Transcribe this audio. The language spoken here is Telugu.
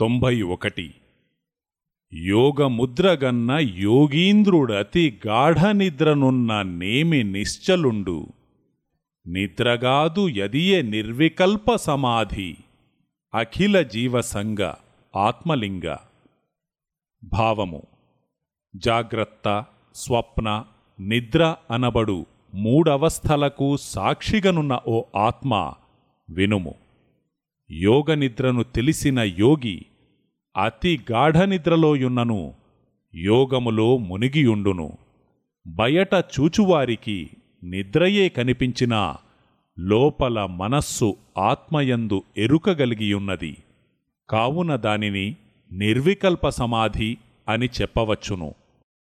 తొంభై ఒకటి. యోగముద్రగన్న యోగీంద్రుడతి గాఢనిద్రనున్న నేమి నిశ్చలుండు. నిద్రగాదు యదియే నిర్వికల్ప సమాధి. అఖిల జీవసంగ ఆత్మలింగ. భావము. జాగ్రత్త స్వప్న నిద్ర అనబడు మూడవస్థలకు సాక్షిగనున్న ఓ ఆత్మ వినుము. యోగనిద్రను తెలిసిన యోగి అతి గాఢనిద్రలోయున్నను యోగములో మునిగియుండును. బయట చూచువారికి నిద్రయే కనిపించినా లోపల మనస్సు ఆత్మయందు ఎరుకగలిగియున్నది. కావున దానిని నిర్వికల్ప సమాధి అని చెప్పవచ్చును.